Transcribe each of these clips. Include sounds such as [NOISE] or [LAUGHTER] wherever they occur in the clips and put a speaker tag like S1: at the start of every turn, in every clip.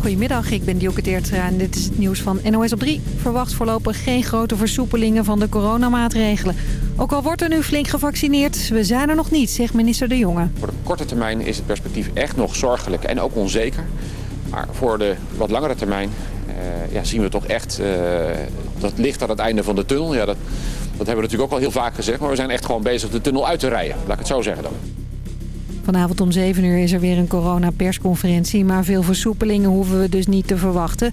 S1: Goedemiddag, ik ben Dielke Teertra en dit is het nieuws van NOS op 3. Verwacht voorlopig geen grote versoepelingen van de coronamaatregelen. Ook al wordt er nu flink gevaccineerd, we zijn er nog niet, zegt minister De Jonge.
S2: Voor de korte termijn is het perspectief echt nog zorgelijk en ook onzeker. Maar voor de wat langere termijn uh, ja, zien we toch echt uh, dat licht aan het einde van de tunnel. Ja, dat, dat hebben we natuurlijk ook al heel vaak gezegd, maar we zijn echt gewoon bezig de tunnel uit te rijden. Laat ik het zo zeggen dan.
S1: Vanavond om 7 uur is er weer een coronapersconferentie, maar veel versoepelingen hoeven we dus niet te verwachten.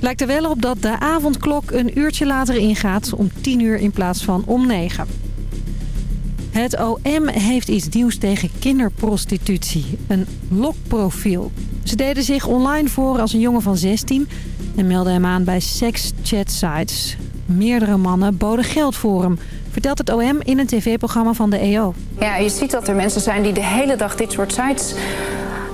S1: Lijkt er wel op dat de avondklok een uurtje later ingaat, om 10 uur in plaats van om 9. Het OM heeft iets nieuws tegen kinderprostitutie. Een lokprofiel. Ze deden zich online voor als een jongen van 16 en meldden hem aan bij sex-chat-sites. Meerdere mannen boden geld voor hem, vertelt het OM in een tv-programma van de EO.
S3: Ja, je ziet dat er mensen zijn die de hele dag dit soort sites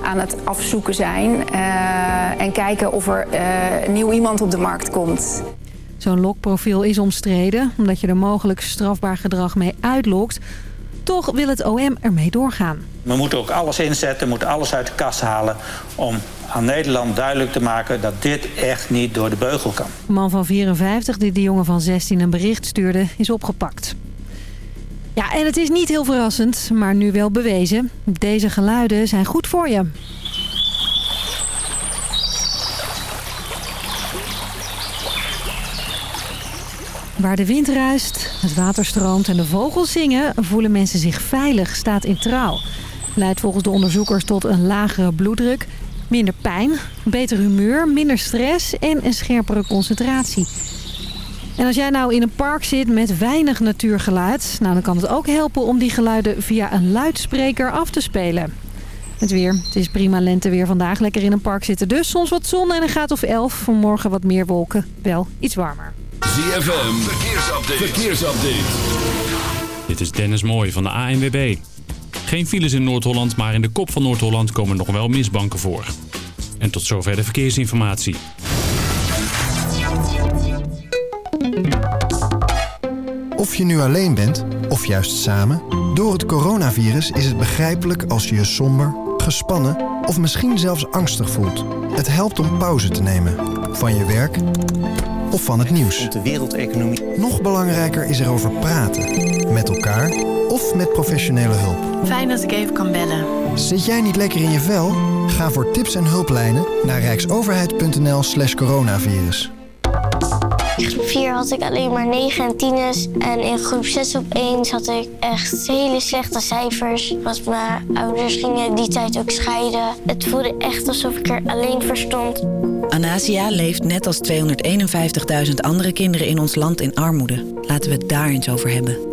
S3: aan het afzoeken zijn... Uh, en kijken of er uh, nieuw iemand op de markt komt.
S1: Zo'n lokprofiel is omstreden, omdat je er mogelijk strafbaar gedrag mee uitlokt... Toch wil het OM ermee doorgaan.
S4: We moeten ook alles inzetten, moeten alles uit de kast halen... om aan Nederland duidelijk te maken dat dit echt niet door de beugel kan.
S1: De man van 54 die de jongen van 16 een bericht stuurde is opgepakt. Ja, en het is niet heel verrassend, maar nu wel bewezen. Deze geluiden zijn goed voor je. Waar de wind ruist, het water stroomt en de vogels zingen... voelen mensen zich veilig, staat in trouw. Leidt volgens de onderzoekers tot een lagere bloeddruk... minder pijn, beter humeur, minder stress en een scherpere concentratie. En als jij nou in een park zit met weinig natuurgeluid... Nou, dan kan het ook helpen om die geluiden via een luidspreker af te spelen. Het weer. Het is prima lenteweer vandaag. Lekker in een park zitten dus. Soms wat zon en een graad of 11. Vanmorgen wat meer wolken. Wel iets warmer.
S5: ZFM, verkeersupdate. verkeersupdate.
S6: Dit is Dennis Mooij van de ANWB. Geen files in Noord-Holland, maar in de kop van Noord-Holland komen nog wel misbanken voor. En tot zover de verkeersinformatie.
S7: Of je nu alleen bent, of juist samen... door het coronavirus is het begrijpelijk als je je somber, gespannen... of misschien zelfs angstig voelt. Het helpt om pauze te nemen. Van je werk of van het nieuws.
S8: De wereldeconomie.
S7: Nog belangrijker is erover praten. Met elkaar of met professionele hulp.
S9: Fijn dat ik even kan bellen.
S7: Zit jij niet lekker in je vel? Ga voor tips en hulplijnen naar rijksoverheid.nl slash coronavirus.
S10: In groep 4 had ik alleen maar 9 en 10 En in groep 6 op 1 had ik echt hele slechte cijfers. Want mijn ouders gingen die tijd ook scheiden. Het voelde echt alsof ik er alleen voor stond.
S11: Anasia leeft net als 251.000 andere kinderen in ons land in armoede. Laten we het daar eens over hebben.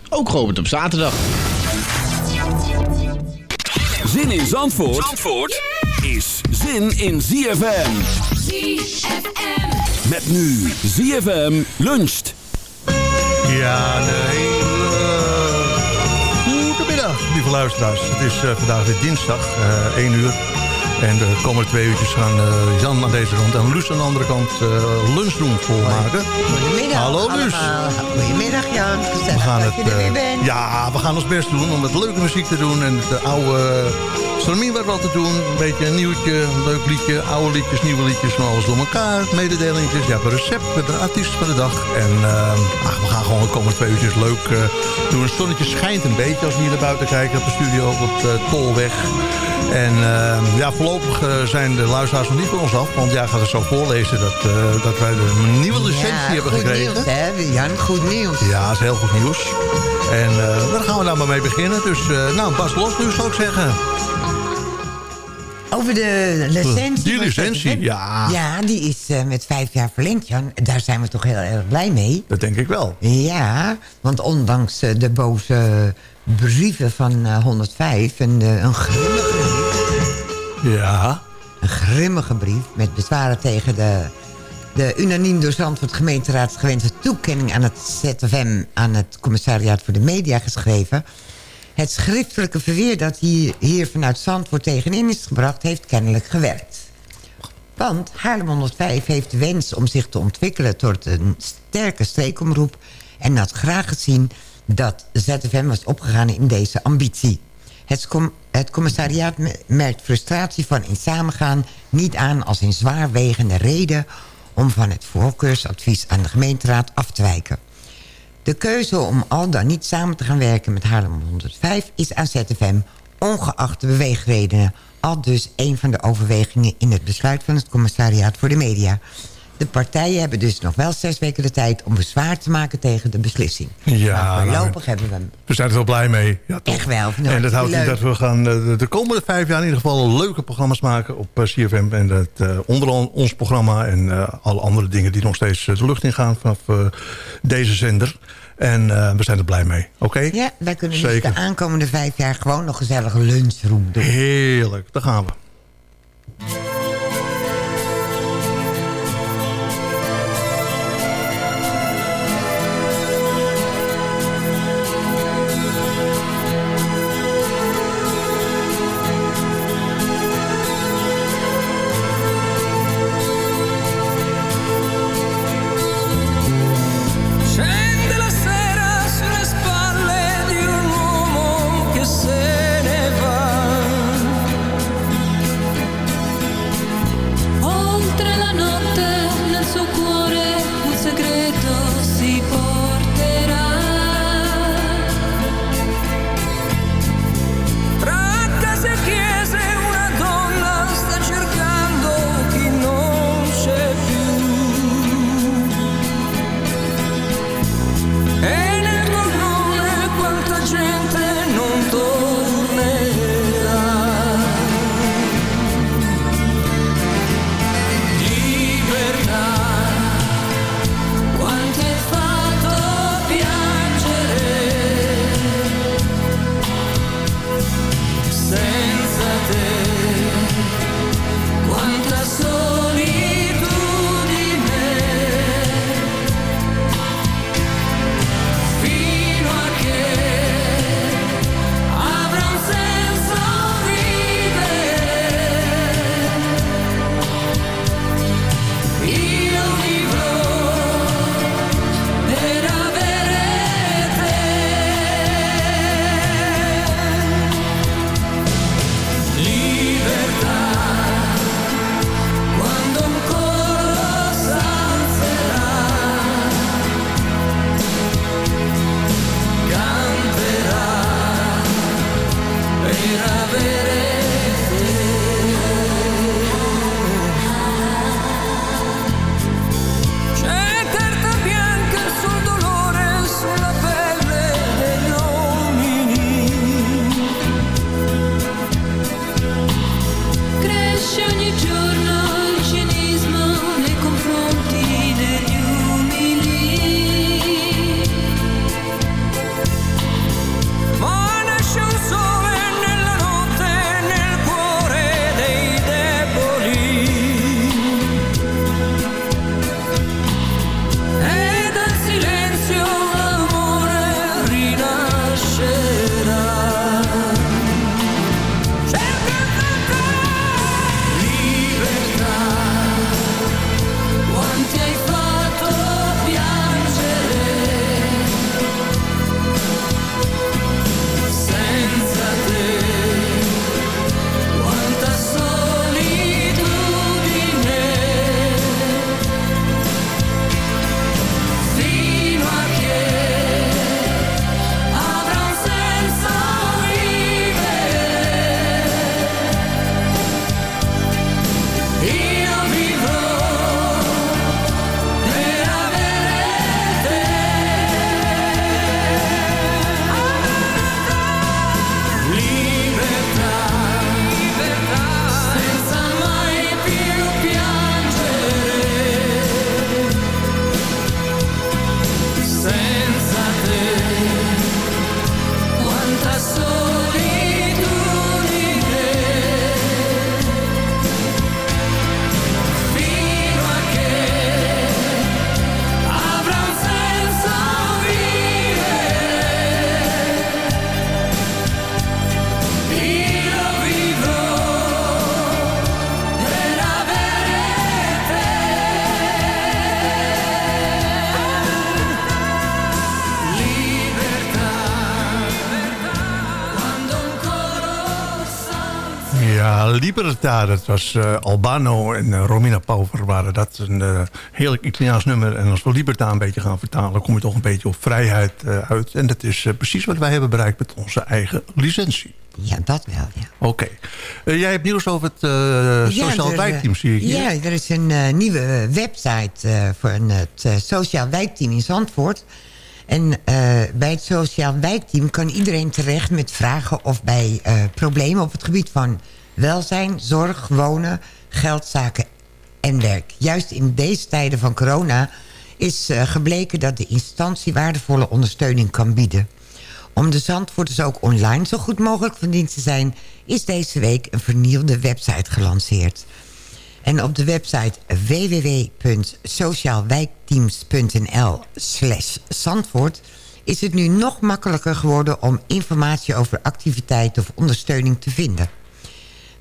S12: ook geopend op zaterdag.
S5: Zin in Zandvoort, Zandvoort is zin in ZFM. ZFM. Met nu ZFM luncht.
S13: Ja, nee. Goedemiddag, lieve luisteraars. Het is uh, vandaag weer dinsdag, uh, 1 uur. En de komende twee uurtjes gaan uh, Jan aan deze kant en Luus aan de andere kant uh, lunchroom volmaken.
S14: Goedemiddag
S13: Hallo Luus.
S14: Goedemiddag Jan.
S13: We gaan
S14: dat
S13: het,
S14: je weer
S13: uh,
S14: bent.
S13: ja, we gaan ons best doen om het leuke muziek te doen. En het oude stramien wat we altijd doen. Een beetje een nieuwtje, een leuk liedje. Oude liedjes, nieuwe liedjes, van alles door elkaar. Mededelingjes, ja, een recept met een artiest van de dag. En ach, we gaan gewoon de komende twee uurtjes leuk doen. Het zonnetje schijnt een beetje als we hier naar buiten kijken op de studio op de Tolweg. En uh, ja, voorlopig uh, zijn de luisteraars nog niet van ons af. Want jij gaat het zo voorlezen dat, uh, dat wij een nieuwe licentie
S8: ja,
S13: hebben gekregen.
S8: Goed nieuws, hè, Jan? Goed nieuws.
S13: Ja, dat is heel goed nieuws. En uh, daar gaan we nou maar mee beginnen. Dus nou, Bas los nu zou ik zeggen.
S8: Over de licentie.
S13: Die licentie, ja.
S8: Ja, die is uh, met vijf jaar verlengd, Jan. Daar zijn we toch heel erg blij mee.
S13: Dat denk ik wel.
S8: Ja, want ondanks uh, de boze brieven van uh, 105... en een grimmige brief...
S13: Ja.
S8: Een grimmige brief met bezwaren tegen de... de unaniem door Zandvoort gemeenteraad gewenste toekenning aan het ZFM... aan het commissariaat voor de media geschreven... Het schriftelijke verweer dat hier, hier vanuit Zandvoort tegenin is gebracht... heeft kennelijk gewerkt. Want Haarlem 105 heeft de wens om zich te ontwikkelen... tot een sterke streekomroep... en had graag gezien dat ZFM was opgegaan in deze ambitie. Het, com het commissariaat merkt frustratie van in samengaan... niet aan als een zwaarwegende reden... om van het voorkeursadvies aan de gemeenteraad af te wijken. De keuze om al dan niet samen te gaan werken met Haarlem 105 is aan ZFM ongeacht de beweegredenen. Al dus een van de overwegingen in het besluit van het commissariaat voor de media. De partijen hebben dus nog wel zes weken de tijd om bezwaar te maken tegen de beslissing.
S13: Ja,
S8: nou, voorlopig hebben we hem.
S13: We zijn er wel blij mee. Ja, toch?
S8: Echt wel.
S13: En dat houdt in dat we gaan uh, de komende vijf jaar in ieder geval leuke programma's maken op uh, CFM. En dat uh, onder ons programma en alle andere dingen die nog steeds de lucht ingaan vanaf deze zender. En we zijn er blij mee. Oké? Okay?
S8: Ja, wij kunnen Zeker. dus de aankomende vijf jaar gewoon nog gezellige lunchroom doen.
S13: Heerlijk, daar gaan we. Libertà. Dat was uh, Albano en uh, Romina Power waren dat. Een uh, heerlijk Italiaans nummer. En als we Libertà een beetje gaan vertalen... kom je toch een beetje op vrijheid uit. En dat is precies wat wij hebben bereikt met onze eigen licentie.
S8: Ja, dat wel, ja.
S13: Oké. Okay. jij hebt nieuws over het Sociaal ja, Wijkteam, zie ik hier.
S8: Ja, er is een nieuwe website voor het Sociaal Wijkteam in Zandvoort... En uh, bij het Sociaal Wijkteam kan iedereen terecht met vragen of bij uh, problemen op het gebied van welzijn, zorg, wonen, geldzaken en werk. Juist in deze tijden van corona is uh, gebleken dat de instantie waardevolle ondersteuning kan bieden. Om de Zandvoorters ook online zo goed mogelijk van dienst te zijn... is deze week een vernieuwde website gelanceerd. En op de website www.sociaalwijkteams.nl slash Zandvoort... is het nu nog makkelijker geworden om informatie over activiteiten of ondersteuning te vinden.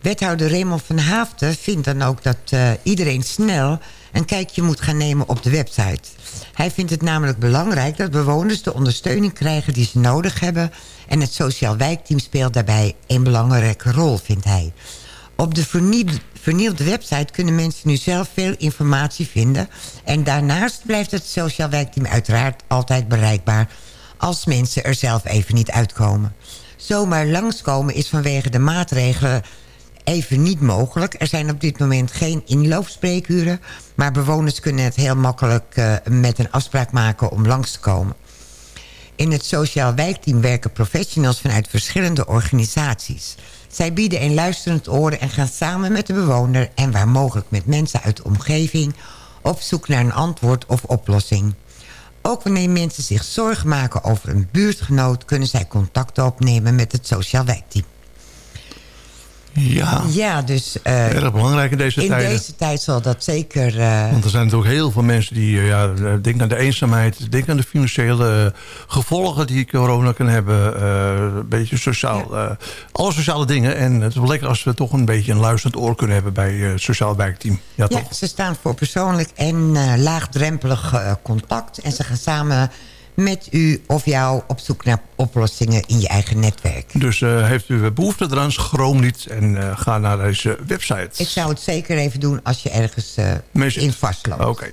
S8: Wethouder Raymond van Haafden vindt dan ook dat uh, iedereen snel een kijkje moet gaan nemen op de website. Hij vindt het namelijk belangrijk dat bewoners de ondersteuning krijgen die ze nodig hebben... en het sociaal wijkteam speelt daarbij een belangrijke rol, vindt hij. Op de vernieuwde website kunnen mensen nu zelf veel informatie vinden... en daarnaast blijft het sociaal wijkteam uiteraard altijd bereikbaar... als mensen er zelf even niet uitkomen. Zomaar langskomen is vanwege de maatregelen even niet mogelijk. Er zijn op dit moment geen inloopspreekuren... maar bewoners kunnen het heel makkelijk uh, met een afspraak maken om langs te komen. In het sociaal wijkteam werken professionals vanuit verschillende organisaties. Zij bieden een luisterend oor en gaan samen met de bewoner... en waar mogelijk met mensen uit de omgeving... op zoek naar een antwoord of oplossing. Ook wanneer mensen zich zorgen maken over een buurtgenoot... kunnen zij contact opnemen met het sociaal wijkteam.
S13: Ja,
S8: ja dus,
S13: uh, erg belangrijk in deze tijd.
S8: In deze tijd zal dat zeker... Uh,
S13: Want er zijn natuurlijk heel veel mensen die... Uh, ja, denk aan de eenzaamheid, denk aan de financiële gevolgen die corona kan hebben. een beetje sociaal, ja. alle sociale dingen. En het is wel lekker als we toch een beetje een luisterend oor kunnen hebben bij het sociaal wijkteam. Ja,
S8: ja,
S13: toch?
S8: ze staan voor persoonlijk en laagdrempelig contact. En ze gaan samen met u of jou op zoek naar oplossingen in je eigen netwerk.
S13: Dus uh, heeft u behoefte eraan, schroom niet en uh, ga naar deze website.
S8: Ik zou het zeker even doen als je ergens in vastloopt.
S13: Oké. Okay.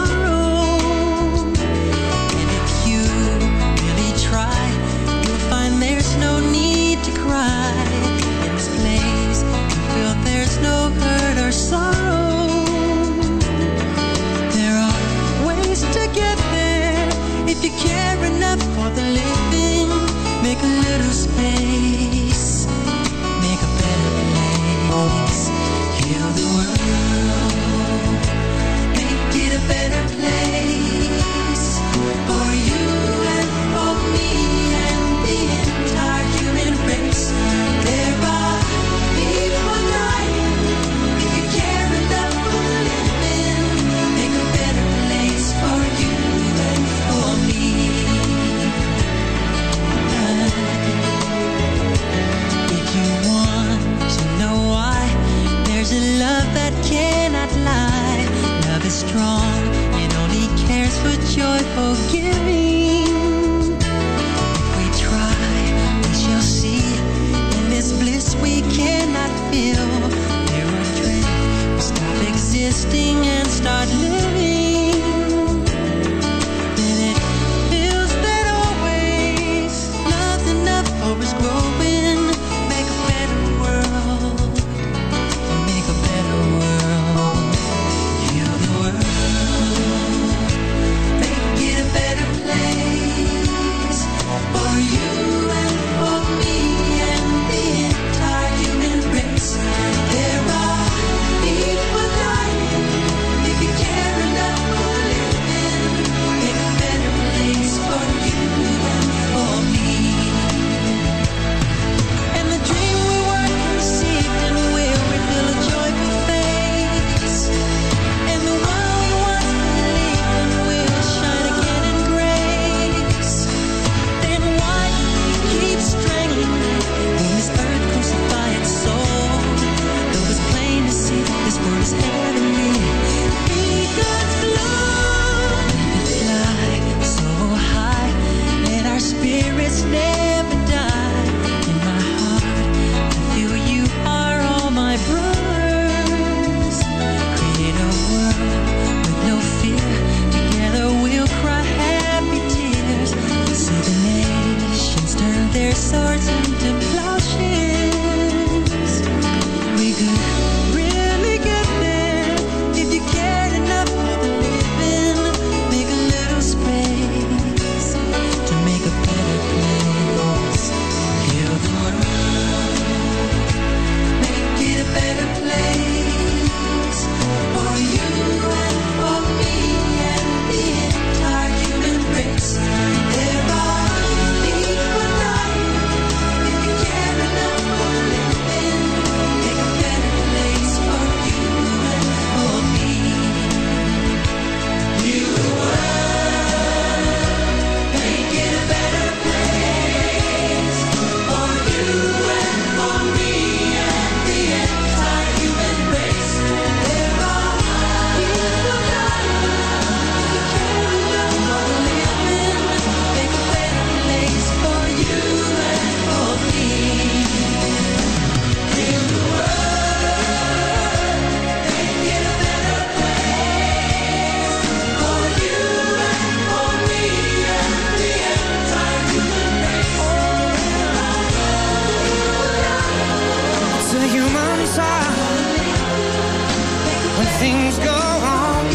S15: Things go wrong.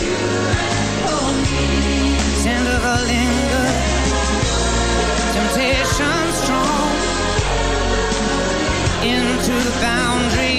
S15: Tend to linger, temptation strong into the boundary.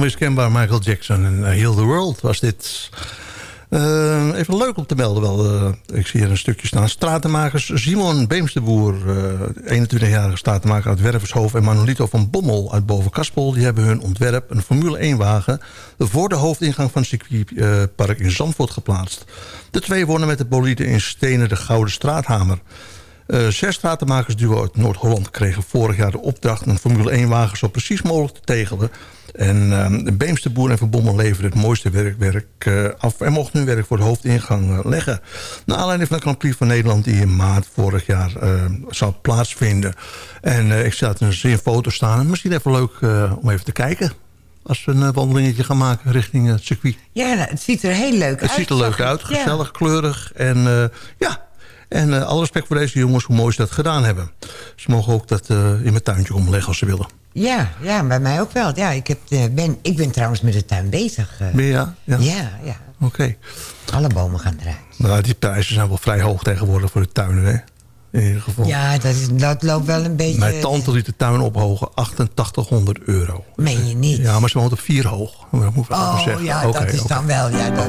S13: Onmiskenbaar Michael Jackson en uh, Heal the World was dit. Eh, even leuk om te melden wel. eh, ik zie hier een stukje staan. Stratenmakers Simon Beemsterboer, eh 21-jarige stratenmaker uit Wervershoofd... en Manolito van Bommel uit Bovenkaspel... die hebben hun ontwerp, een Formule 1-wagen... voor de hoofdingang van het circuitpark in Zandvoort geplaatst. De twee wonnen met de bolide in Stenen de Gouden Straathamer... Eh, zes stratenmakersduo uit Noord-Holland kregen vorig jaar de opdracht... een Formule 1-wagen zo precies mogelijk te tegelen. En uh, de Beemster Boer en Van Bommel leverden het mooiste werkwerk uh, af... en mochten hun werk voor de hoofdingang uh, leggen. Naar aanleiding van de Grand Prix van Nederland... die in maart vorig jaar zou plaatsvinden. En ik zat een zin foto staan. Misschien even leuk om even te kijken als we een wandelingetje gaan maken richting het circuit.
S8: Ja, het ziet er heel leuk
S13: het
S8: uit.
S13: Het ziet er leuk uit, gezellig, ja. kleurig. En uh, ja, En eh, alle respect voor deze jongens, hoe mooi ze dat gedaan hebben. Ze mogen ook dat eh, in mijn tuintje omleggen als ze willen.
S8: Ja, ja, bij mij ook wel. Ja, ik, heb, eh, ben, ik ben trouwens met de tuin bezig.
S13: Ben je, ja? Ja.
S8: ja, ja.
S13: Oké.
S8: Alle bomen gaan eruit.
S13: Nou, die prijzen zijn wel vrij hoog tegenwoordig voor de tuinen, hè? In ieder geval.
S8: Ja, dat, is, dat loopt wel een beetje...
S13: Mijn tante liet de tuin ophogen, 8800 euro.
S8: Meen je niet?
S13: Ja, maar ze woont op vier hoog. Dat moet ik
S8: Oh,
S13: zeggen.
S8: ja, dat is dan wel... Ja, dat,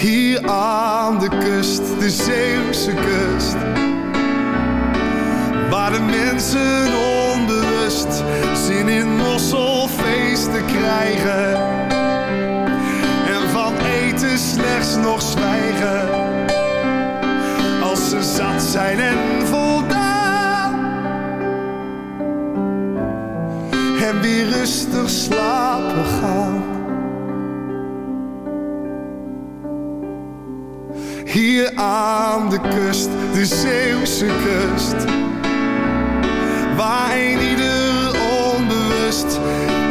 S16: Hier aan de kust, de Zeeuwse kust. Waar de mensen onbewust zin in mosselfeesten krijgen. En van eten slechts nog zwijgen. Als ze zat zijn en voldaan. En weer rustig slapen gaan. Hier aan de kust, de Zeeuwse kust. Waar een ieder onbewust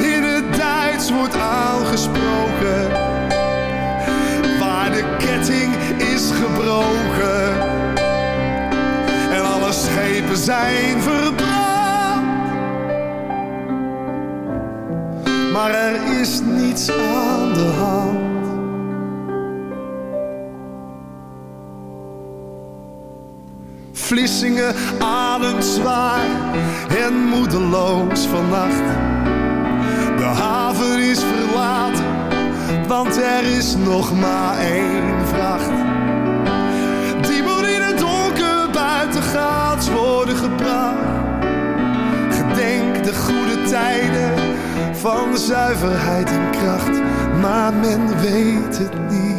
S16: in het Duits wordt aangesproken. Waar de ketting is gebroken. En alle schepen zijn verbrand. Maar er is niets aan de hand. Vlissingen ademt zwaar en moedeloos vannacht. De haven is verlaten, want er is nog maar één vracht. Die moet in het donker buitengaats worden gebracht. Gedenk de goede tijden van zuiverheid en kracht, maar men weet het niet.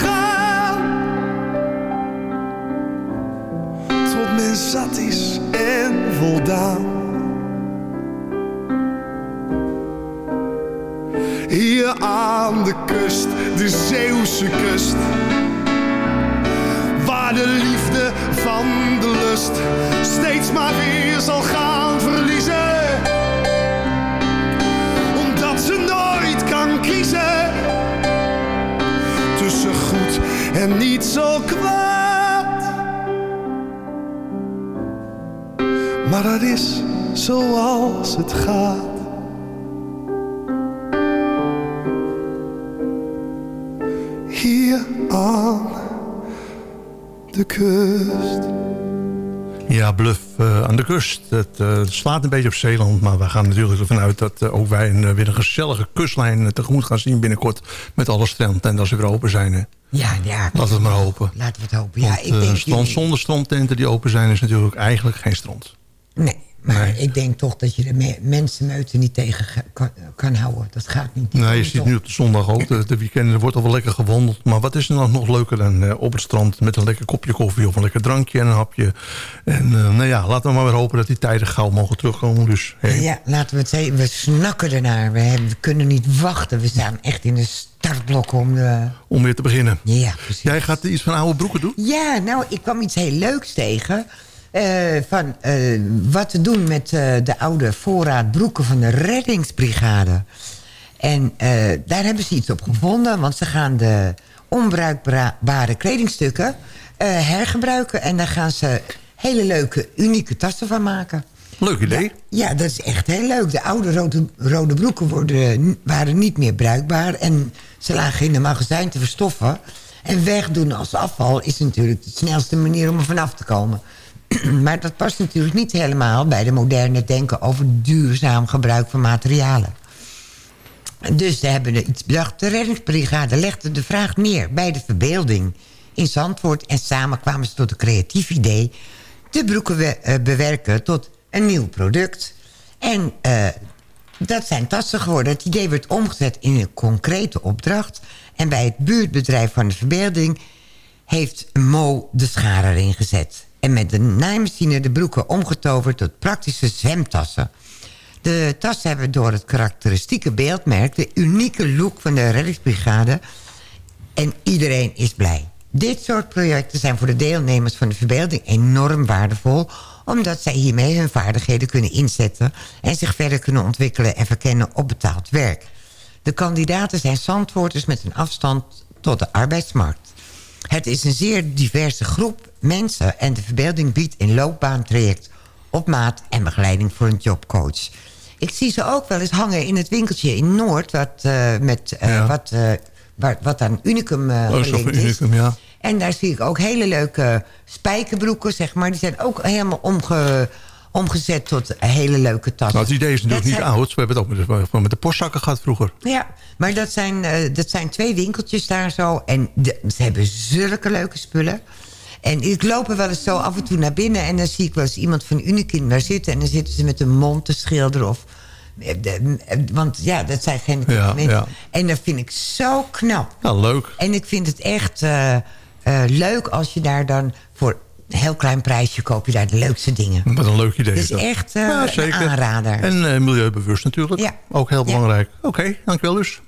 S16: Zat is en voldaan. Hier aan de kust, de Zeeuwse kust. Waar de liefde van de lust steeds maar weer zal gaan verliezen. Omdat ze nooit kan kiezen tussen goed en niet zo kwaad. Maar dat is zoals het gaat. Hier aan de kust.
S13: Ja, Bluff eh, aan de kust. Het eh, slaat een beetje op Zeeland. Maar we gaan natuurlijk ervan uit dat eh, ook wij een, weer een gezellige kustlijn tegemoet gaan zien binnenkort. Met alle strandtenten als ze weer open zijn. Hè.
S8: Ja, ja.
S13: Laten we het maar hopen.
S8: Laten we het hopen. Ja,
S13: Want,
S8: ik denk...
S13: strand zonder strandtenten die open zijn is natuurlijk eigenlijk geen strand.
S8: Nee, maar ik denk toch dat je de me mensenmeuten niet tegen kan, kan houden. Dat gaat niet.
S13: Nee, je ziet
S8: toch-
S13: nu op de zondag ook. De, de weekenden wordt al wel lekker gewandeld. Maar wat is er dan nog leuker dan eh, op het strand... met een lekker kopje koffie of een lekker drankje en een hapje. En eh, nou ja, laten we maar weer hopen dat die tijden gauw mogen terugkomen. Dus hey,
S8: Ja, laten we het zeggen. We snakken ernaar. We, hebben, we kunnen niet wachten. We staan echt in de startblokken om de...
S13: om weer te beginnen.
S8: Ja, precies.
S13: Jij gaat iets van oude broeken doen?
S8: Ja, nou, ik kwam iets heel leuks tegen. Eh, van eh, wat te doen met eh, de oude voorraad broeken van de reddingsbrigade. En daar hebben ze iets op gevonden. Want ze gaan de onbruikbare kledingstukken hergebruiken. En daar gaan ze hele leuke, unieke tassen van maken.
S17: Leuk idee.
S8: Ja, ja, dat is echt heel leuk. De oude rode, rode broeken worden, waren niet meer bruikbaar. En ze lagen in de magazijn te verstoffen. En wegdoen als afval is natuurlijk de snelste manier om er vanaf te komen. [CLEARS THROAT] maar dat past natuurlijk niet helemaal bij de moderne denken... over duurzaam gebruik van materialen. Dus ze hebben iets bedacht. De reddingsbrigade legde de vraag neer bij de verbeelding in Zandvoort... en samen kwamen ze tot een creatief idee... de broeken eh, bewerken tot een nieuw product. En uh, dat zijn tassen geworden. Het idee werd omgezet in een concrete opdracht... en bij het buurtbedrijf van de verbeelding... heeft Mo de schaar erin gezet... en met de naaimachine de broeken omgetoverd tot praktische zwemtassen... De tassen hebben door het karakteristieke beeldmerk... de unieke look van de reddingsbrigade. En iedereen is blij. Dit soort projecten zijn voor de deelnemers van de verbeelding enorm waardevol... omdat zij hiermee hun vaardigheden kunnen inzetten... en zich verder kunnen ontwikkelen en verkennen op betaald werk. De kandidaten zijn zandwoorders met een afstand tot de arbeidsmarkt. Het is een zeer diverse groep mensen... en de verbeelding biedt een loopbaantraject op maat en begeleiding voor een jobcoach. Ik zie ze ook wel eens hangen in het winkeltje in Noord... wat, uh, met, uh, ja. wat, uh, wat, wat aan Unicum
S17: oh,
S8: is.
S17: Unicum, ja.
S8: En daar zie ik ook hele leuke spijkerbroeken, zeg maar. Die zijn ook helemaal omge, omgezet tot hele leuke tassen.
S17: Nou, het idee is natuurlijk
S8: Dat
S17: niet
S8: zijn-
S17: oud. We hebben het ook met de, postzakken gehad vroeger.
S8: Ja, maar dat zijn, eh, dat zijn twee winkeltjes daar zo. En de- ze hebben zulke leuke spullen. En ik loop er wel eens zo af en toe naar binnen... en dan zie ik wel eens iemand van Unikin daar zitten... en dan zitten ze met een mond te schilderen of... eh, de- eh, Want ja, dat zijn geen
S17: Ja,
S8: mensen.
S17: ja.
S8: En dat vind ik zo knap.
S17: Nou, leuk.
S8: En ik vind het echt leuk als je daar dan voor een heel klein prijsje... koop je daar de leukste dingen.
S17: Wat een leuk idee.
S8: Het is
S17: dat.
S8: echt eh,
S17: Ja,
S8: een aanrader.
S17: En eh, milieubewust natuurlijk.
S8: Ja.
S17: Ook heel
S8: Ja.
S17: belangrijk. Oké, dankjewel dus.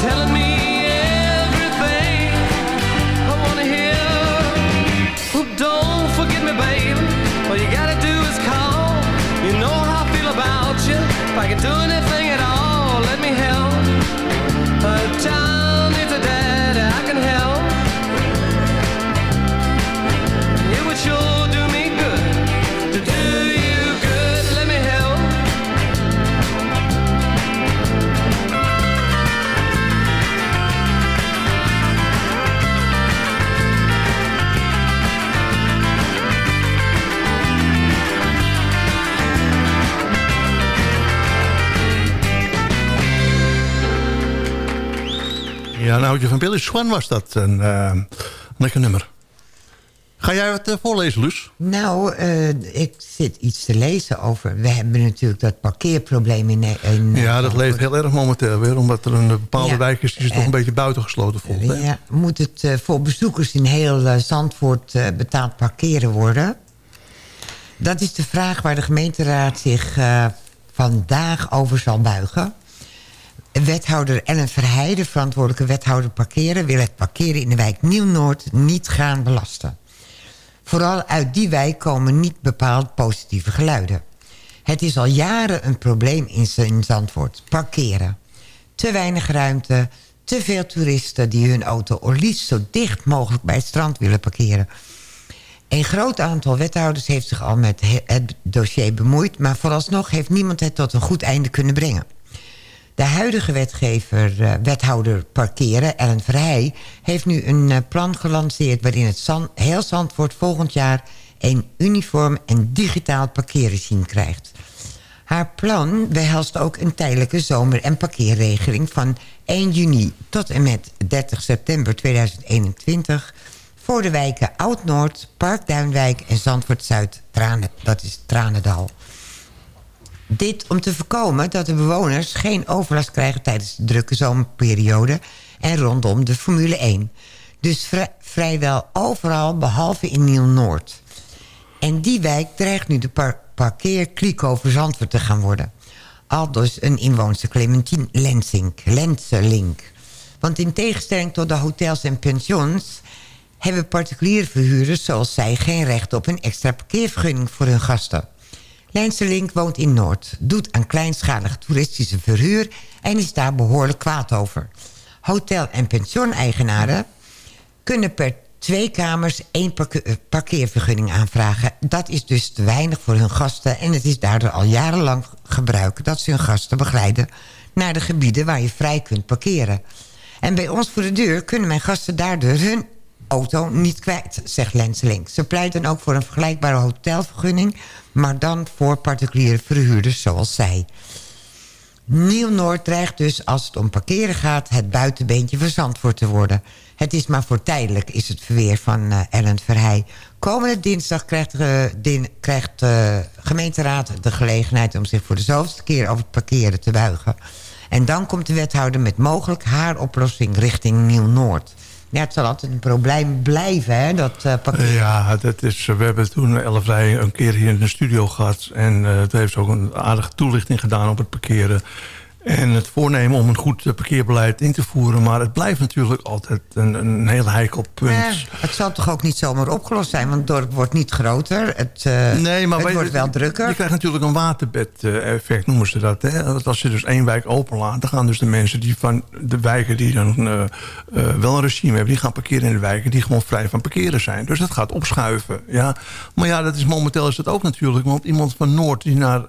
S18: Telling me
S13: een oudje van Billy Swan was dat. Een eh, lekker nummer. Ga jij wat eh, voorlezen, Luus?
S8: Nou, eh, ik zit iets te lezen over... We hebben natuurlijk dat parkeerprobleem in... in
S13: Ja, dat leeft heel erg momenteel weer. Omdat er een bepaalde
S8: Ja.
S13: wijk is die zich toch een beetje buitengesloten voelt. hè?
S8: Ja, moet het voor bezoekers in heel Zandvoort betaald parkeren worden? Dat is de vraag waar de gemeenteraad zich vandaag over zal buigen. Wethouder Ellen Verheij, de verantwoordelijke wethouder parkeren... wil het parkeren in de wijk Nieuw-Noord niet gaan belasten. Vooral uit die wijk komen niet bepaald positieve geluiden. Het is al jaren een probleem in Zandvoort. Parkeren. Te weinig ruimte, te veel toeristen die hun auto liefst zo dicht mogelijk bij het strand willen parkeren. Een groot aantal wethouders heeft zich al met he- het dossier bemoeid... maar vooralsnog heeft niemand het tot een goed einde kunnen brengen. De huidige wetgever, eh, wethouder parkeren, Ellen Verheij... heeft nu een eh, plan gelanceerd waarin het Zand, heel Zandvoort volgend jaar... een uniform en digitaal parkeerregime krijgt. Haar plan behelst ook een tijdelijke zomer- en parkeerregeling... van 1 juni tot en met 30 september 2021... voor de wijken Oud-Noord, Parkduinwijk en Zandvoort-Zuid. Tranen, dat is Tranendal. Dit om te voorkomen dat de bewoners geen overlast krijgen... tijdens de drukke zomerperiode en rondom de Formule 1. Dus vri- vrijwel overal, behalve in Nieuw-Noord. En die wijk dreigt nu de par parkeerkliek over Zandvoort te gaan worden. Aldus een inwoonster Clementine Lensink, Lenselink. Want in tegenstelling tot de hotels en pensions... hebben particuliere verhuurders zoals zij geen recht op een extra parkeervergunning voor hun gasten. Lenselink woont in Noord, doet aan kleinschalig toeristische verhuur... en is daar behoorlijk kwaad over. Hotel- en pensioneigenaren kunnen per twee kamers één eh, parkeervergunning aanvragen. Dat is dus te weinig voor hun gasten... en het is daardoor al jarenlang gebruik dat ze hun gasten begeleiden... naar de gebieden waar je vrij kunt parkeren. En bij ons voor de deur kunnen mijn gasten daardoor hun auto niet kwijt, zegt Lenselink. Ze pleiten ook voor een vergelijkbare hotelvergunning... maar dan voor particuliere verhuurders zoals zij. Nieuw-Noord dreigt dus, als het om parkeren gaat... het buitenbeentje van Zandvoort te worden. Het is maar voor tijdelijk, is het verweer van eh Ellen Verheij. Komende dinsdag krijgt, de din- krijgt de gemeenteraad de gelegenheid... om zich voor de zoveelste keer over het parkeren te buigen. En dan komt de wethouder met mogelijk haar oplossing richting Nieuw-Noord. Ja, het zal altijd een probleem blijven, hè, dat eh parkeren.
S13: Ja, dat is, we hebben toen Ellen Vrij een keer hier in de studio gehad. En eh het heeft ook een aardige toelichting gedaan op het parkeren. En het voornemen om een goed eh, parkeerbeleid in te voeren. Maar het blijft natuurlijk altijd een, een heel heikel punt.
S8: Het zal toch ook niet zomaar opgelost zijn... want het dorp wordt niet groter. Het, eh,
S13: Nee, maar
S8: het
S13: weet
S8: wordt wel drukker.
S13: Je krijgt natuurlijk een waterbed-effect, noemen ze dat. Hè? Als je dus één wijk openlaat... dan gaan dus de mensen die van de wijken die dan eh, wel een regime hebben... die gaan parkeren in de wijken die gewoon vrij van parkeren zijn. Dus dat gaat opschuiven. Ja? Maar ja, dat is, momenteel is dat ook natuurlijk. Want iemand van Noord die naar,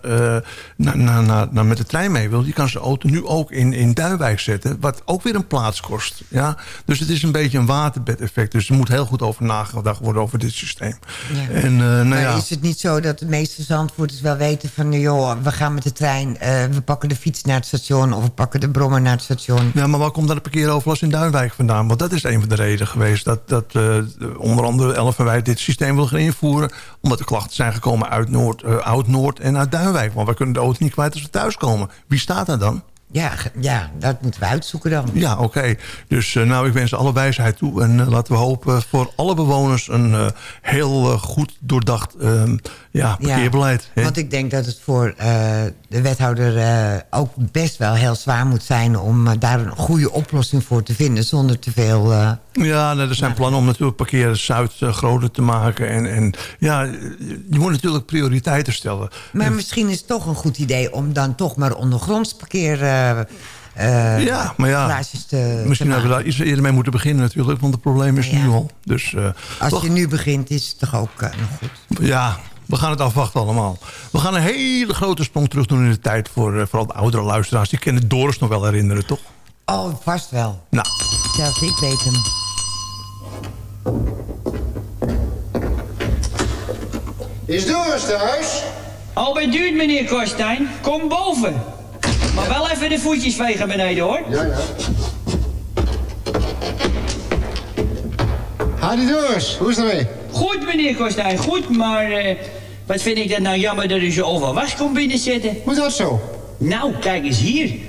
S13: naar, naar, naar, met de trein mee wil... die kan zijn auto nu ook in, in Duinwijk zetten... wat ook weer een plaats kost. Ja? Dus het is een beetje een waterbed-effect. Dus er moet heel goed over nagedacht worden over dit systeem.
S8: Ja.
S13: En, eh, nou
S8: maar
S13: ja.
S8: is het niet zo dat de meeste Zandvoorters wel weten van... joh, we gaan met de trein, eh, we pakken de fiets naar het station... of we pakken de brommer naar het station.
S13: Ja, maar waar komt dan de parkeeroverlast in Duinwijk vandaan? Want dat is een van de redenen geweest dat, dat eh, onder andere Elfenwijk dit systeem wil gaan invoeren. Omdat de klachten zijn gekomen uit Noord, eh, Oud-Noord en uit Duinwijk. Want wij kunnen de auto niet kwijt als we thuiskomen. Wie staat daar dan?
S8: Ja, ja, dat moeten we uitzoeken dan.
S13: Ja, oké. Dus eh, nou, ik wens alle wijsheid toe. En eh, laten we hopen voor alle bewoners een eh, heel goed doordacht eh, ja, parkeerbeleid.
S8: want ik denk dat het voor de wethouder ook best wel heel zwaar moet zijn... om daar een goede oplossing voor te vinden zonder te veel...
S13: Ja, nou, er zijn plannen om natuurlijk parkeren Zuid eh, groter te maken. En, en ja, je moet natuurlijk prioriteiten stellen.
S8: Maar misschien is het toch een goed idee om dan toch maar ondergronds parkeer... eh,
S13: ja, maar ja,
S8: te,
S13: misschien hebben we daar iets eerder mee moeten beginnen natuurlijk. Want het probleem is nu al. Dus,
S8: Als
S13: toch-
S8: je nu begint is het toch ook nog goed.
S13: Ja, we gaan het afwachten allemaal. We gaan een hele grote sprong terug doen in de tijd... voor vooral de oudere luisteraars. Die kennen Doris nog wel herinneren, toch?
S8: Oh, vast wel.
S13: Nou,
S8: Zelfs ik weet hem.
S19: Is Doris thuis?
S20: Al bij duurt, meneer Korstijn. Kom boven. Maar wel even de voetjes vegen beneden, hoor.
S19: Ja, ja. Hadi Doris, hoe is het ermee?
S20: Goed, meneer Korstijn, goed. Maar eh, wat vind ik dat nou jammer dat u zo overwacht komt binnenzetten.
S19: Hoe dat zo?
S20: Nou, kijk eens hier.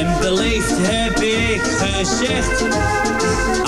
S20: En beleefd heb ik gezegd.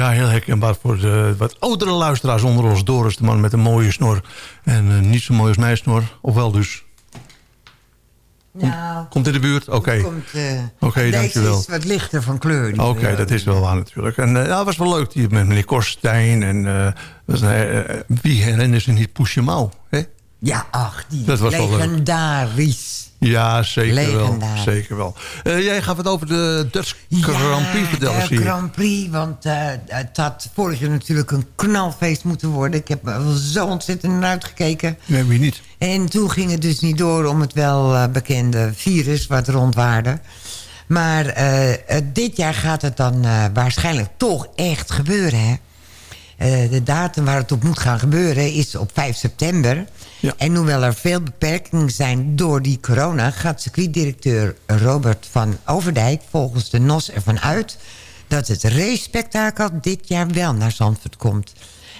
S13: Ja, heel herkenbaar voor de wat oudere luisteraars onder ons. Doris, de man met een mooie snor. En eh, niet zo mooi als mijn snor. Of wel dus.
S8: Nou,
S13: Komt in de buurt? Oké.
S8: eh,
S13: Oké,
S8: deze
S13: dankjewel.
S8: is wat lichter van kleur.
S13: Oké, dat is wel waar natuurlijk. En uh, ja, het was wel leuk die, met meneer Korstijn. En uh, was, uh, wie herinnert zich niet Poesje Mouw? Hè?
S8: Ja, ach, die
S13: Dat was wel
S8: legendarisch.
S13: Ja, zeker wel. Zeker wel. Uh, jij gaat het over de Dutch Grand Prix vertellen,
S8: de. Grand Prix, want uh, het had vorig jaar natuurlijk een knalfeest moeten worden. Ik heb er wel zo ontzettend naar uitgekeken.
S13: Nee, wie niet.
S8: En toen ging het dus niet door om het wel uh, bekende virus wat rondwaarde. Maar uh, dit jaar gaat het dan waarschijnlijk toch echt gebeuren. Hè? De datum waar het op moet gaan gebeuren is op 5 september. En hoewel er veel beperkingen zijn door die corona... gaat circuitdirecteur Robert van Overdijk volgens de NOS ervan uit... dat het race-spektakel dit jaar wel naar Zandvoort komt.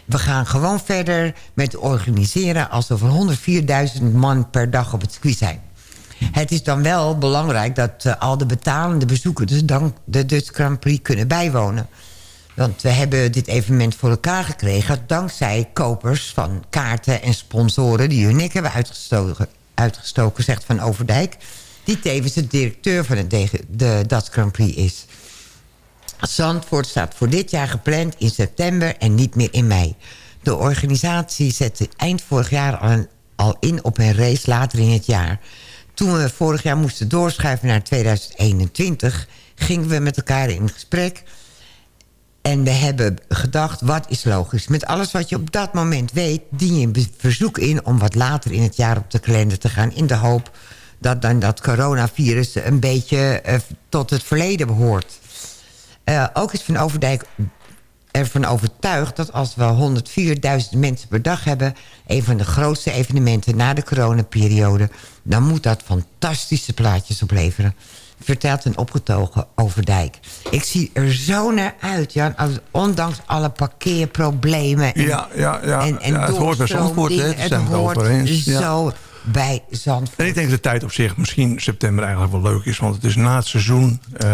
S8: We gaan gewoon verder met organiseren... alsof er 104.000 man per dag op het circuit zijn. Het is dan wel belangrijk dat uh, al de betalende bezoekers... dan de Dutch Grand Prix kunnen bijwonen... Want we hebben dit evenement voor elkaar gekregen... dankzij kopers van kaarten en sponsoren... die hun nek hebben uitgestoken, uitgestoken zegt Van Overdijk... die tevens de directeur van de, de Dutch Grand Prix is. Zandvoort staat voor dit jaar gepland in september en niet meer in mei. De organisatie zette eind vorig jaar al, al in op een race later in het jaar. Toen we vorig jaar moesten doorschuiven naar 2021... gingen we met elkaar in gesprek... En we hebben gedacht, wat is logisch? Met alles wat je op dat moment weet... dien je een verzoek in om wat later in het jaar op de kalender te gaan... in de hoop dat dan dat coronavirus een beetje eh, tot het verleden behoort. Eh, ook is Van Overdijk ervan overtuigd dat als we 104.000 mensen per dag hebben... een van de grootste evenementen na de coronaperiode... dan moet dat fantastische plaatjes opleveren. Vertelt een opgetogen Overdijk. Ik zie er zo naar uit, Jan. Als, ondanks alle parkeerproblemen. En,
S13: Ja, ja, ja.
S8: En, en
S13: Ja, het hoort bij Zandvoort, hè. we het
S8: hoort zo bij Zandvoort.
S13: En ik denk dat de tijd op zich misschien september eigenlijk wel leuk is. Want het is na het seizoen. eh,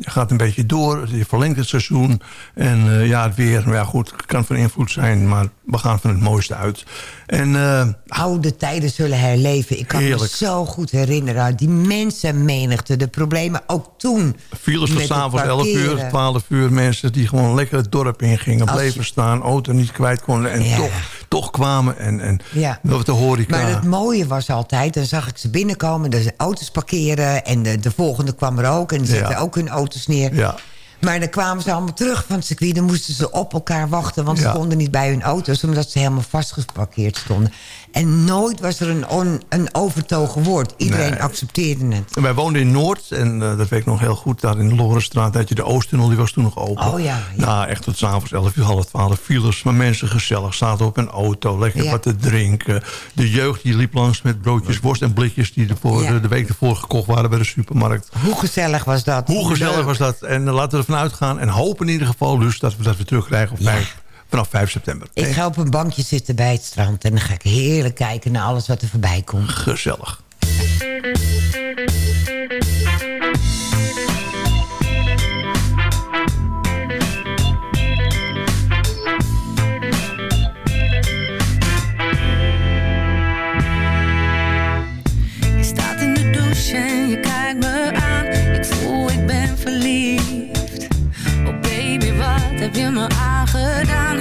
S13: Je gaat een beetje door. Je verlengt het seizoen. En eh, ja, het weer. Ja, goed. Kan van invloed zijn. Maar we gaan van het mooiste uit. En, eh,
S8: Oude tijden zullen herleven. Ik kan
S13: Heerlijk.
S8: me zo goed herinneren. Die mensenmenigte, de problemen ook toen.
S13: files tot
S8: het
S13: s'avonds 11 uur,
S8: parkeren.
S13: 12 uur. Mensen die gewoon lekker het dorp ingingen. Bleven
S8: je-
S13: staan. Auto niet kwijt konden. En
S8: Ja.
S13: toch, toch kwamen. En, en
S8: Ja.
S13: wat de horeca.
S8: Maar het mooie was altijd, dan zag ik ze binnenkomen... de auto's parkeren en de, de volgende kwam er ook... en zetten
S13: Ja.
S8: ook hun auto's neer.
S13: Ja.
S8: Maar dan kwamen ze allemaal terug van het circuit... dan moesten ze op elkaar wachten... want ze konden niet bij hun auto's... omdat ze helemaal vastgeparkeerd stonden. En nooit was er een, on- een overtogen woord. Iedereen
S13: Nee.
S8: accepteerde het.
S13: En Wij woonden in Noord en eh, dat weet ik nog heel goed. Daar in de Lorenstraat had je de Oosttunnel, die was toen nog open.
S8: Oh ja, ja.
S13: Nou, echt tot s'avonds 11 uur, half 12 files. Maar mensen gezellig, zaten op een auto, lekker
S8: Ja.
S13: wat te drinken. De jeugd die liep langs met broodjes, worst en blikjes... die de, voor,
S8: Ja.
S13: de week ervoor gekocht waren bij de supermarkt.
S8: Hoe gezellig was dat?
S13: Hoe gezellig
S8: Leuk.
S13: was dat? En eh, laten we ervan uitgaan en hopen in ieder geval dus... dat we dat weer terugkrijgen op
S8: Ja.
S13: Vanaf 5 september.
S8: Ik ga op een bankje zitten bij het strand... en dan ga ik heerlijk kijken naar alles wat er voorbij komt.
S13: Gezellig.
S14: Je staat in de douche en je kijkt me aan. Ik voel, ik ben verliefd. Oh baby, wat heb je me aangedaan?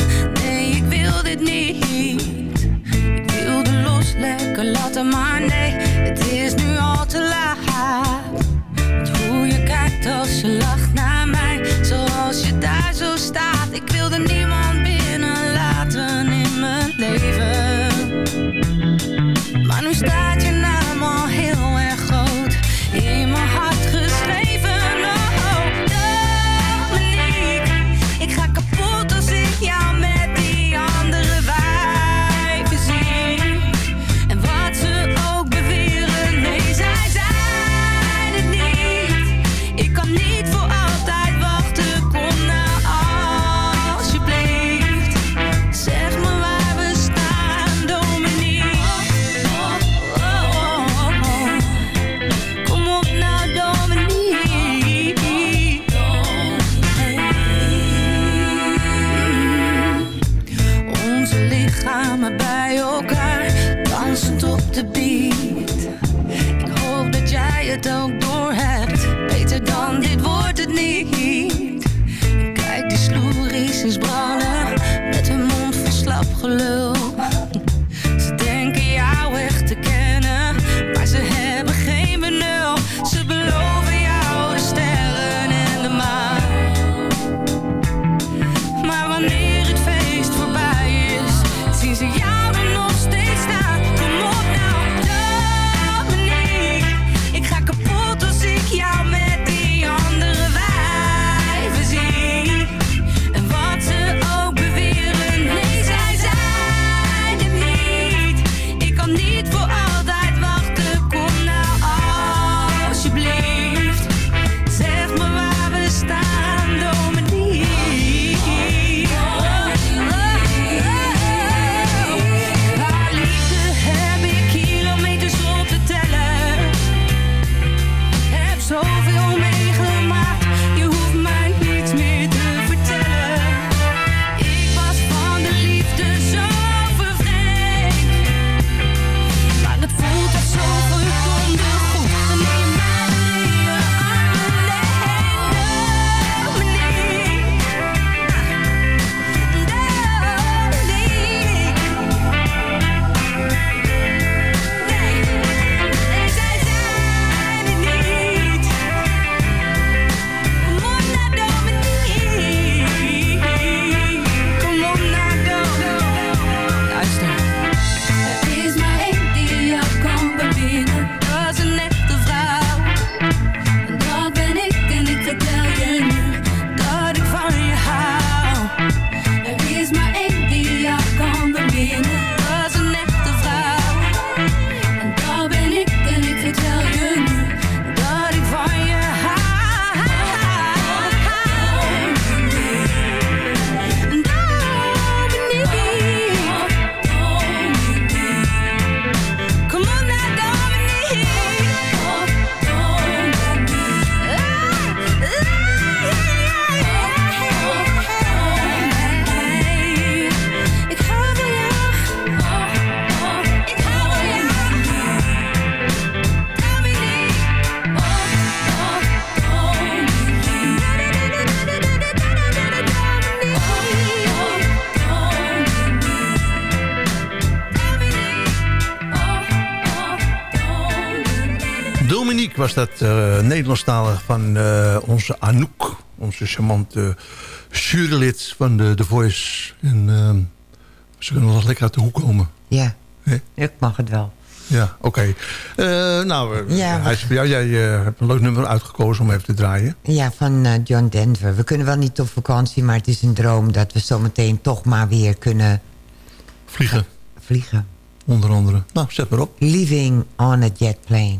S13: Was dat uh, Nederlandstalig van uh, onze Anouk. Onze charmante jurylid van de The Voice. En uh, ze kunnen wel lekker uit de hoek komen.
S8: Ja, ik mag het wel.
S13: Ja, oké. Okay. nou,
S8: Ja,
S13: hij is jou. Jij hebt een leuk nummer uitgekozen om even te draaien.
S8: Ja, van uh, John Denver. We kunnen wel niet op vakantie, maar het is een droom... dat we zometeen toch maar weer kunnen...
S13: Vliegen.
S8: Vliegen.
S13: Onder andere. Nou, zet maar op.
S8: Living on a jet plane.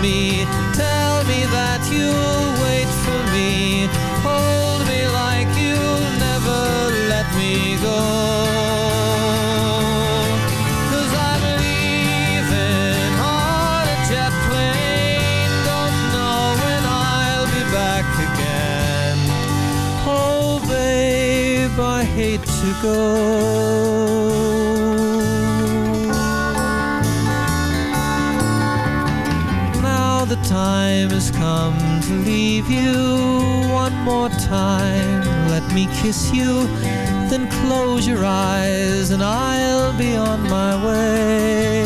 S15: Me. Tell me that you'll wait for me. Hold me like you'll never let me go. I'm leaving on time has come to leave you one more time. Let me kiss you, then close your eyes, and I'll be on my way.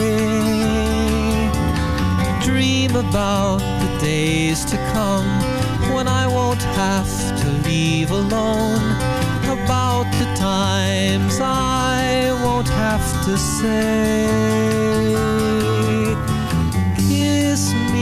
S15: Dream about the days to come when I won't have to leave alone. About the times I won't have to say.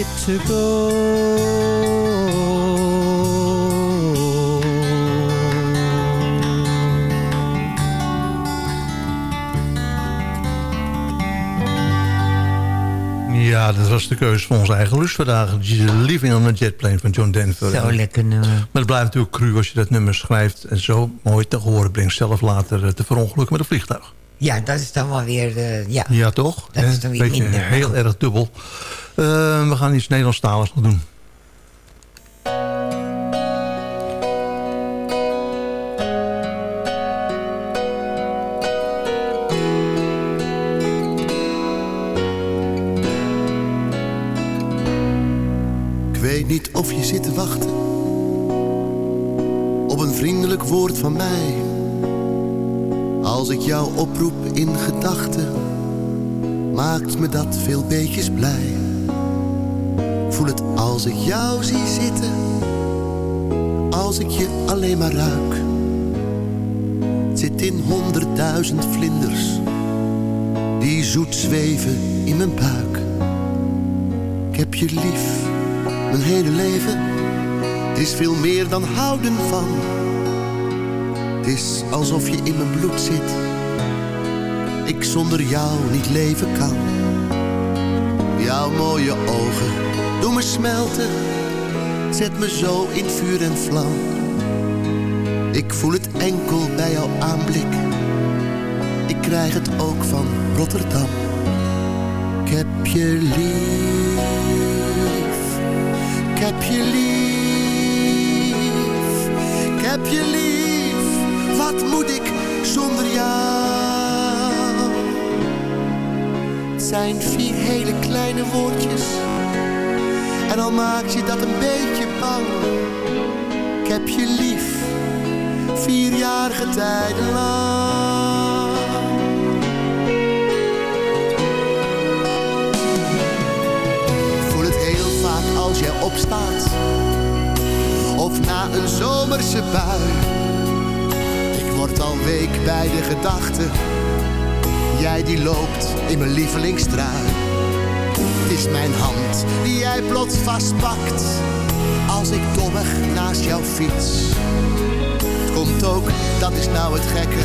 S15: To go.
S13: Ja, dat was de keuze van onze eigen lust vandaag. Living on a Jet Plane van John Denver.
S8: Zo lekker nummer.
S13: Maar het blijft natuurlijk cru als je dat nummer schrijft... en zo mooi te horen brengt zelf later eh, te verongelukken met een vliegtuig.
S8: Ja, dat is dan wel weer... eh, ja.
S13: Ja, toch?
S8: Dat is dan weer
S13: Beetje
S8: minder.
S13: heel erg dubbel. Eh, we gaan iets Nederlandstaligs nog doen.
S16: Ik weet niet of je zit te wachten op een vriendelijk woord van mij. Als ik jou oproep in gedachten, maakt me dat veel beetjes blij. Voel het als ik jou zie zitten, als ik je alleen maar ruik. Het zit in honderdduizend vlinders, die zoet zweven in mijn buik. Ik heb je lief, mijn hele leven. Het is veel meer dan houden van. Het is alsof je in mijn bloed zit. Ik zonder jou niet leven kan. Jouw mooie ogen doen me smelten. Zet me zo in vuur en vlam. Ik voel het enkel bij jouw aanblik. Ik krijg het ook van Rotterdam. Ik heb je lief. Ik heb je lief. Ik heb je lief. Wat moet ik zonder jou? Het zijn vier hele kleine woordjes. En al maak je dat een beetje bang. Ik heb je lief. Vierjarige tijden lang. Voel het heel vaak als jij opstaat. Of na een zomerse bui. Ik word al week bij de gedachte. Jij die loopt in mijn lievelingstrui. Is mijn hand die jij plots vastpakt. Als ik dommig naast jou fiets. Komt ook, dat is nou het gekke.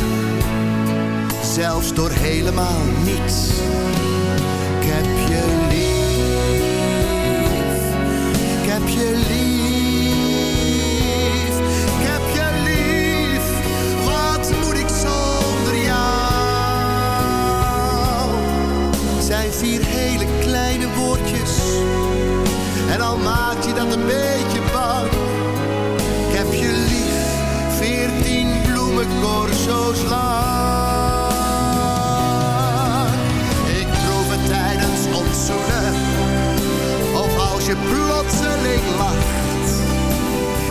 S16: Zelfs door helemaal niets. Vier hele kleine woordjes. En al maak je dat een beetje bang. Ik heb je lief. Veertien bloemencorso's lang. Ik proef het tijdens ons. Of als je plotseling lacht.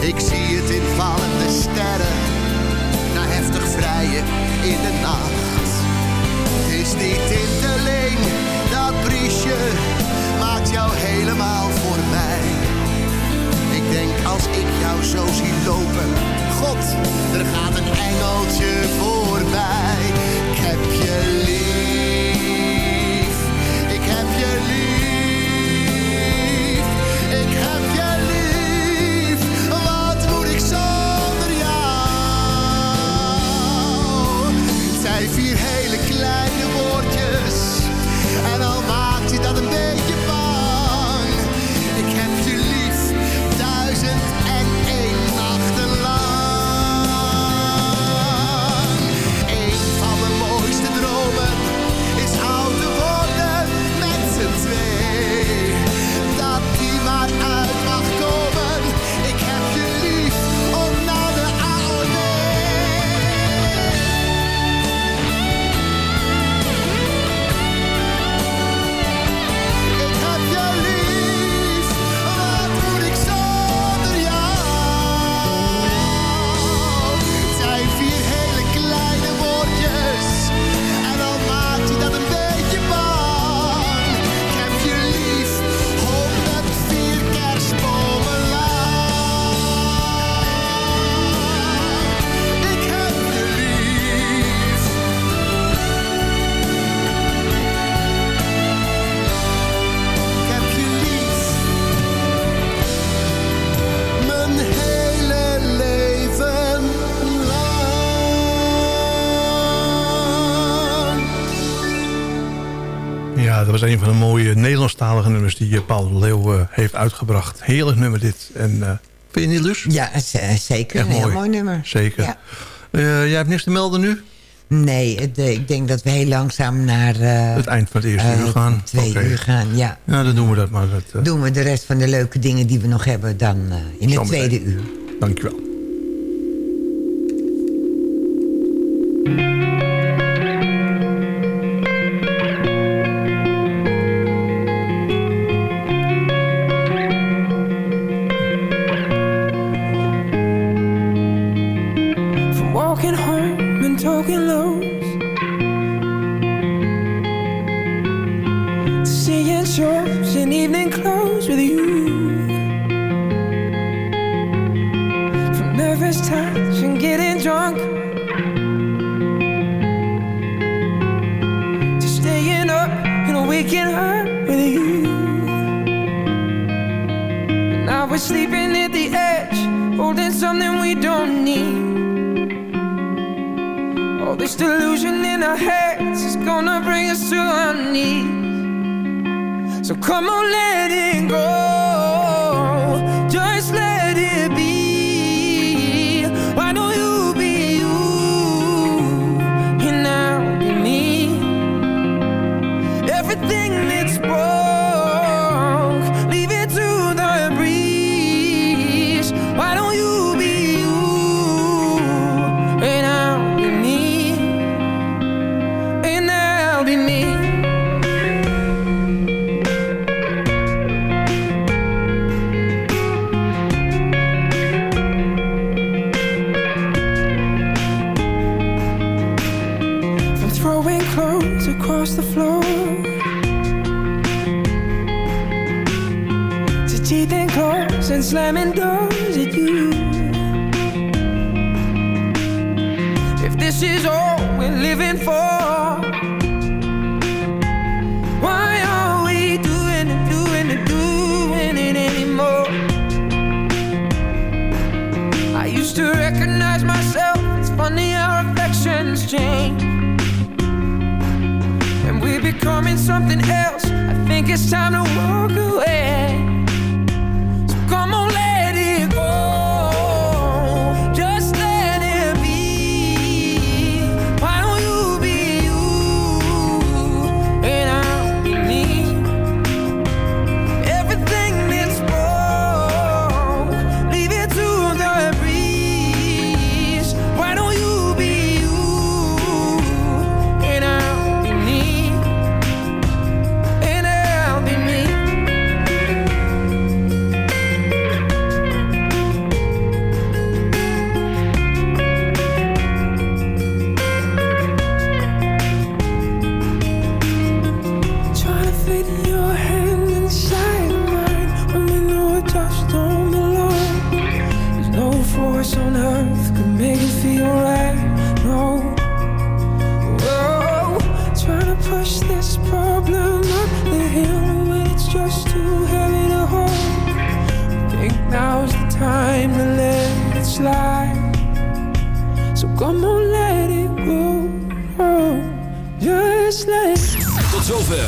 S16: Ik zie het in vallende sterren. Na heftig vrijen in de nacht. Is die tinteling, dat briesje. Maakt jou helemaal voor mij. Ik denk als ik jou zo
S13: nummers die eh, Paul de Leeuw eh, heeft uitgebracht. Heerlijk nummer dit. En, eh, vind je niet lust?
S8: Ja, zeker.
S13: Echt
S8: een heel
S13: mooi.
S8: mooi nummer.
S13: Zeker.
S8: Ja.
S13: Eh, jij hebt niks te melden nu?
S8: Nee, ik denk dat we heel langzaam naar... eh,
S13: Het eind van het eerste uur gaan.
S8: Twee uur gaan, ja.
S13: Ja, dan doen we dat maar. Dat, eh,
S8: Doen we de rest van de leuke dingen die we nog hebben dan eh, in het tweede uur.
S13: Dankjewel.
S21: this is all we're living for. Why are we doing and doing and doing it anymore? I used to recognize myself It's funny our affections change. And we're becoming something else. I think it's time to walk away.